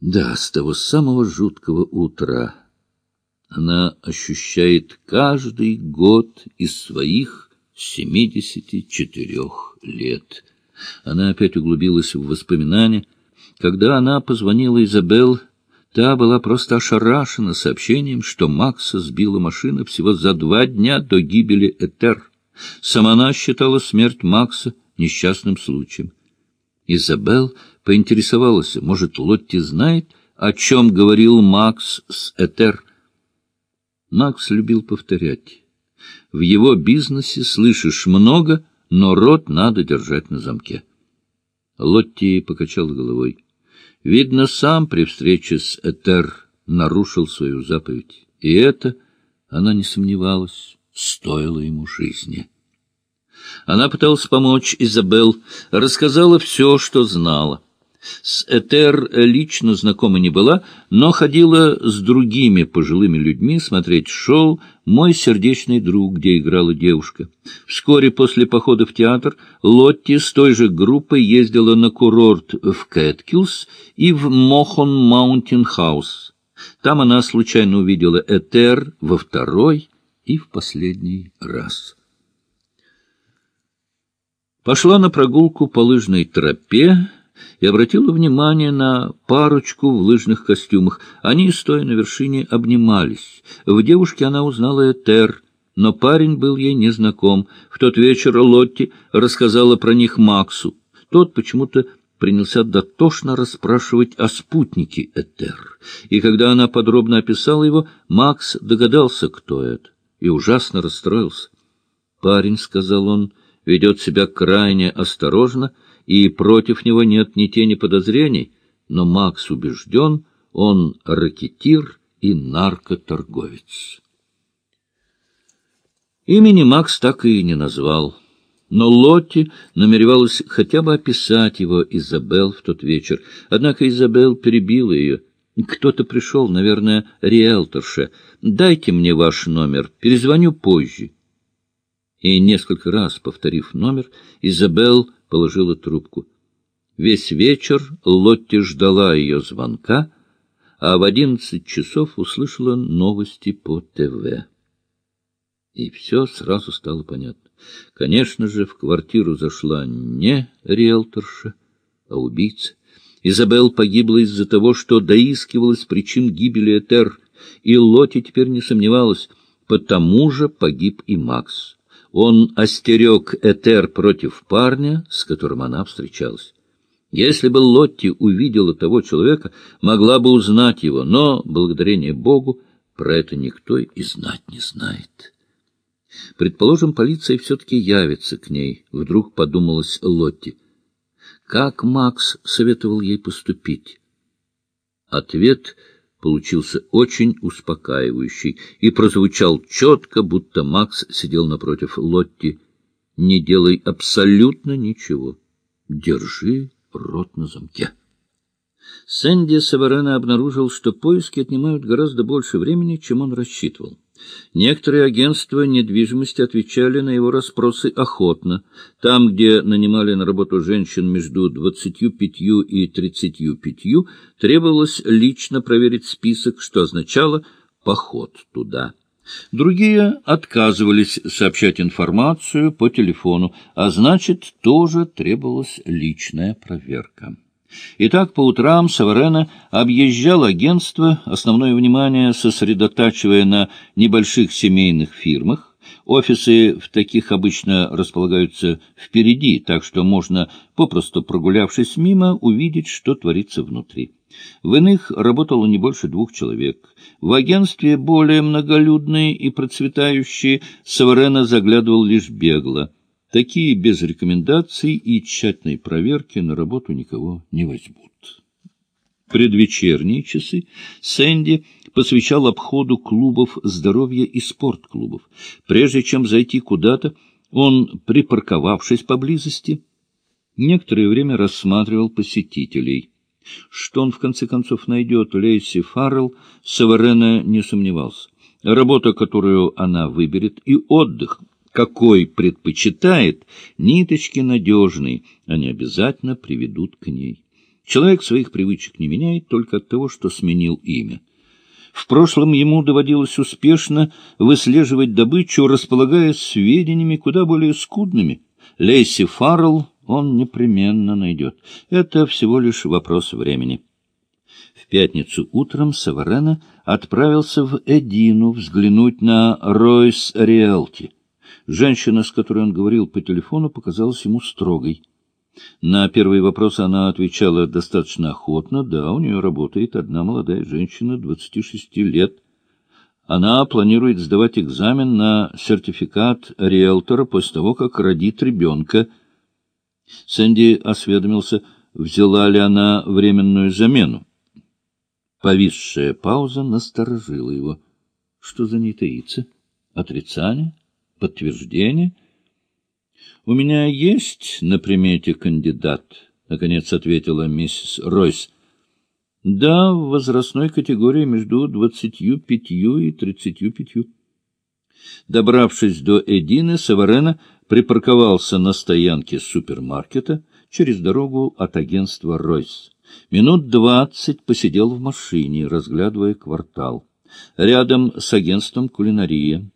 Да, с того самого жуткого утра она ощущает каждый год из своих семидесяти четырех лет. Она опять углубилась в воспоминания. Когда она позвонила Изабел, та была просто ошарашена сообщением, что Макса сбила машина всего за два дня до гибели Этер. Сама она считала смерть Макса несчастным случаем. Изабел поинтересовалась, может, Лотти знает, о чем говорил Макс с Этер. Макс любил повторять. В его бизнесе слышишь много, но рот надо держать на замке. Лотти покачал головой. Видно, сам при встрече с Этер нарушил свою заповедь. И это, она не сомневалась, стоило ему жизни. Она пыталась помочь Изабел, рассказала все, что знала. С Этер лично знакома не была, но ходила с другими пожилыми людьми смотреть шоу «Мой сердечный друг», где играла девушка. Вскоре после похода в театр Лотти с той же группой ездила на курорт в Кэткилс и в Мохон Маунтин Хаус. Там она случайно увидела Этер во второй и в последний раз. Пошла на прогулку по лыжной тропе, и обратила внимание на парочку в лыжных костюмах. Они, стоя на вершине, обнимались. В девушке она узнала Этер, но парень был ей незнаком. В тот вечер Лотти рассказала про них Максу. Тот почему-то принялся дотошно расспрашивать о спутнике Этер. И когда она подробно описала его, Макс догадался, кто это, и ужасно расстроился. «Парень», — сказал он, — «ведет себя крайне осторожно» и против него нет ни тени подозрений, но Макс убежден, он ракетир и наркоторговец. Имени Макс так и не назвал, но Лотти намеревалась хотя бы описать его Изабел в тот вечер. Однако Изабел перебила ее. «Кто-то пришел, наверное, риэлторша. Дайте мне ваш номер, перезвоню позже». И несколько раз, повторив номер, Изабел положила трубку. Весь вечер Лотти ждала ее звонка, а в одиннадцать часов услышала новости по ТВ. И все сразу стало понятно. Конечно же, в квартиру зашла не риэлторша, а убийца. Изабел погибла из-за того, что доискивалась причин гибели Этер, и Лотти теперь не сомневалась, потому же погиб и Макс. Он остерег Этер против парня, с которым она встречалась. Если бы Лотти увидела того человека, могла бы узнать его, но, благодарение Богу, про это никто и знать не знает. Предположим, полиция все-таки явится к ней, вдруг подумалась Лотти. Как Макс советовал ей поступить? Ответ — получился очень успокаивающий и прозвучал четко, будто Макс сидел напротив Лотти. «Не делай абсолютно ничего. Держи рот на замке». Сэнди Саварена обнаружил, что поиски отнимают гораздо больше времени, чем он рассчитывал. Некоторые агентства недвижимости отвечали на его расспросы охотно. Там, где нанимали на работу женщин между 25 и 35, требовалось лично проверить список, что означало «поход туда». Другие отказывались сообщать информацию по телефону, а значит, тоже требовалась личная проверка. Итак, по утрам Саварена объезжал агентство, основное внимание сосредотачивая на небольших семейных фирмах. Офисы в таких обычно располагаются впереди, так что можно, попросту прогулявшись мимо, увидеть, что творится внутри. В иных работало не больше двух человек. В агентстве, более многолюдные и процветающие, Саварена заглядывал лишь бегло. Такие без рекомендаций и тщательной проверки на работу никого не возьмут. Предвечерние часы Сэнди посвящал обходу клубов здоровья и спортклубов. Прежде чем зайти куда-то, он, припарковавшись поблизости, некоторое время рассматривал посетителей. Что он, в конце концов, найдет Лейси Фаррелл, Саварена не сомневался. Работа, которую она выберет, и отдых — какой предпочитает, ниточки надежные, они обязательно приведут к ней. Человек своих привычек не меняет только от того, что сменил имя. В прошлом ему доводилось успешно выслеживать добычу, располагая сведениями куда более скудными. Лейси Фаррелл он непременно найдет. Это всего лишь вопрос времени. В пятницу утром Саварена отправился в Эдину взглянуть на Ройс Риэлти. Женщина, с которой он говорил по телефону, показалась ему строгой. На первый вопрос она отвечала достаточно охотно. Да, у нее работает одна молодая женщина, 26 лет. Она планирует сдавать экзамен на сертификат риэлтора после того, как родит ребенка. Сэнди осведомился, взяла ли она временную замену. Повисшая пауза насторожила его. Что за ней таится? Отрицание? Подтверждение? — У меня есть на примете кандидат, — наконец ответила миссис Ройс. — Да, в возрастной категории между двадцатью пятью и тридцатью пятью. Добравшись до Эдины, Саварена припарковался на стоянке супермаркета через дорогу от агентства «Ройс». Минут двадцать посидел в машине, разглядывая квартал. Рядом с агентством «Кулинария».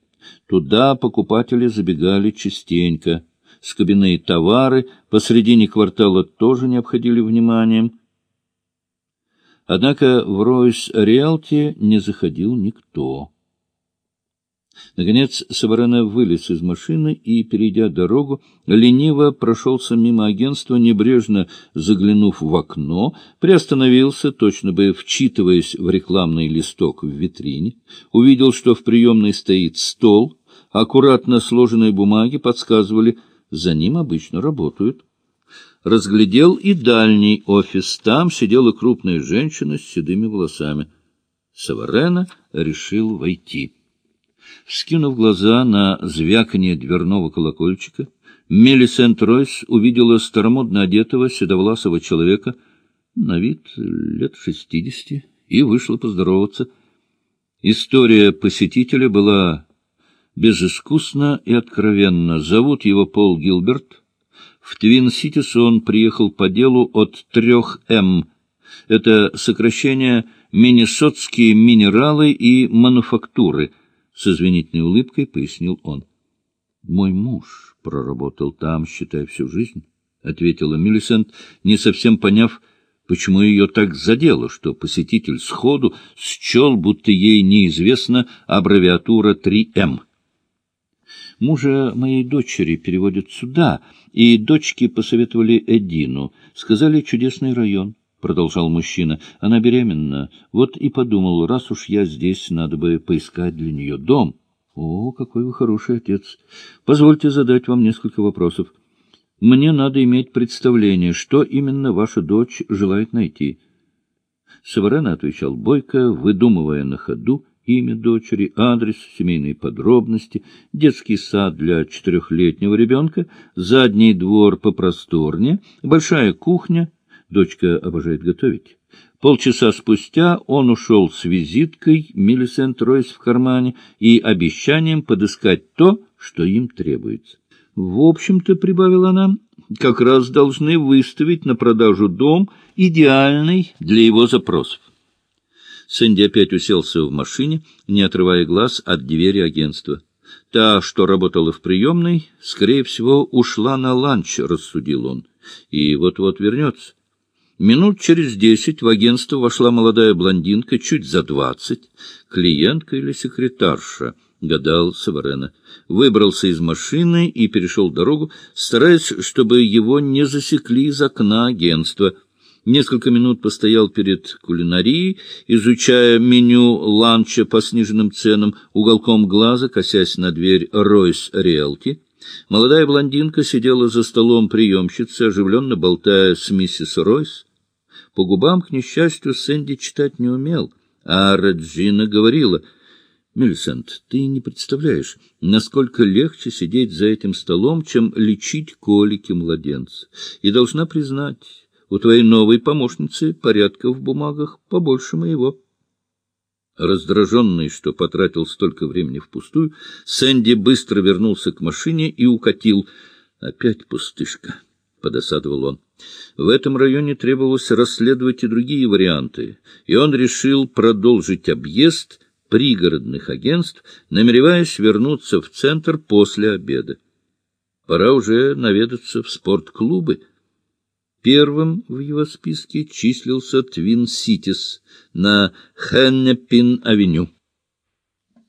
Туда покупатели забегали частенько. Скобяные товары посредине квартала тоже не обходили вниманием. Однако в Ройс Риалти не заходил никто. Наконец Саварена вылез из машины и, перейдя дорогу, лениво прошелся мимо агентства, небрежно заглянув в окно, приостановился, точно бы вчитываясь в рекламный листок в витрине, увидел, что в приемной стоит стол, аккуратно сложенные бумаги подсказывали, за ним обычно работают. Разглядел и дальний офис, там сидела крупная женщина с седыми волосами. Саварена решил войти. Вскинув глаза на звяканье дверного колокольчика, Мелисент Ройс увидела старомодно одетого седовласого человека, на вид лет шестидесяти, и вышла поздороваться. История посетителя была безыскусна и откровенна. Зовут его Пол Гилберт. В Твин-Ситис он приехал по делу от трех М. Это сокращение «Миннесотские минералы и мануфактуры», с извинительной улыбкой пояснил он. — Мой муж проработал там, считай, всю жизнь, — ответила Миллисент, не совсем поняв, почему ее так задело, что посетитель сходу счел, будто ей неизвестна аббревиатура 3М. Мужа моей дочери переводят сюда, и дочки посоветовали Эдину. Сказали, чудесный район. — продолжал мужчина. — Она беременна. Вот и подумал, раз уж я здесь, надо бы поискать для нее дом. — О, какой вы хороший отец! Позвольте задать вам несколько вопросов. Мне надо иметь представление, что именно ваша дочь желает найти. Саварена отвечал Бойко, выдумывая на ходу имя дочери, адрес, семейные подробности, детский сад для четырехлетнего ребенка, задний двор попросторнее, большая кухня — Дочка обожает готовить. Полчаса спустя он ушел с визиткой Миллисент Ройс в кармане и обещанием подыскать то, что им требуется. В общем-то, — прибавила она, — как раз должны выставить на продажу дом, идеальный для его запросов. Сэнди опять уселся в машине, не отрывая глаз от двери агентства. Та, что работала в приемной, скорее всего, ушла на ланч, рассудил он, и вот-вот вернется. Минут через десять в агентство вошла молодая блондинка, чуть за двадцать, клиентка или секретарша, гадал Саварена. Выбрался из машины и перешел дорогу, стараясь, чтобы его не засекли из окна агентства. Несколько минут постоял перед кулинарией, изучая меню ланча по сниженным ценам, уголком глаза, косясь на дверь Ройс Риэлти. Молодая блондинка сидела за столом приемщицы, оживленно болтая с миссис Ройс. По губам, к несчастью, Сэнди читать не умел, а Раджина говорила, «Мильсент, ты не представляешь, насколько легче сидеть за этим столом, чем лечить колики младенца. И должна признать, у твоей новой помощницы порядка в бумагах побольше моего». Раздраженный, что потратил столько времени впустую, Сэнди быстро вернулся к машине и укатил. Опять пустышка. — подосадовал он. В этом районе требовалось расследовать и другие варианты, и он решил продолжить объезд пригородных агентств, намереваясь вернуться в центр после обеда. Пора уже наведаться в спортклубы. Первым в его списке числился Твин Ситис на Хеннепин-авеню.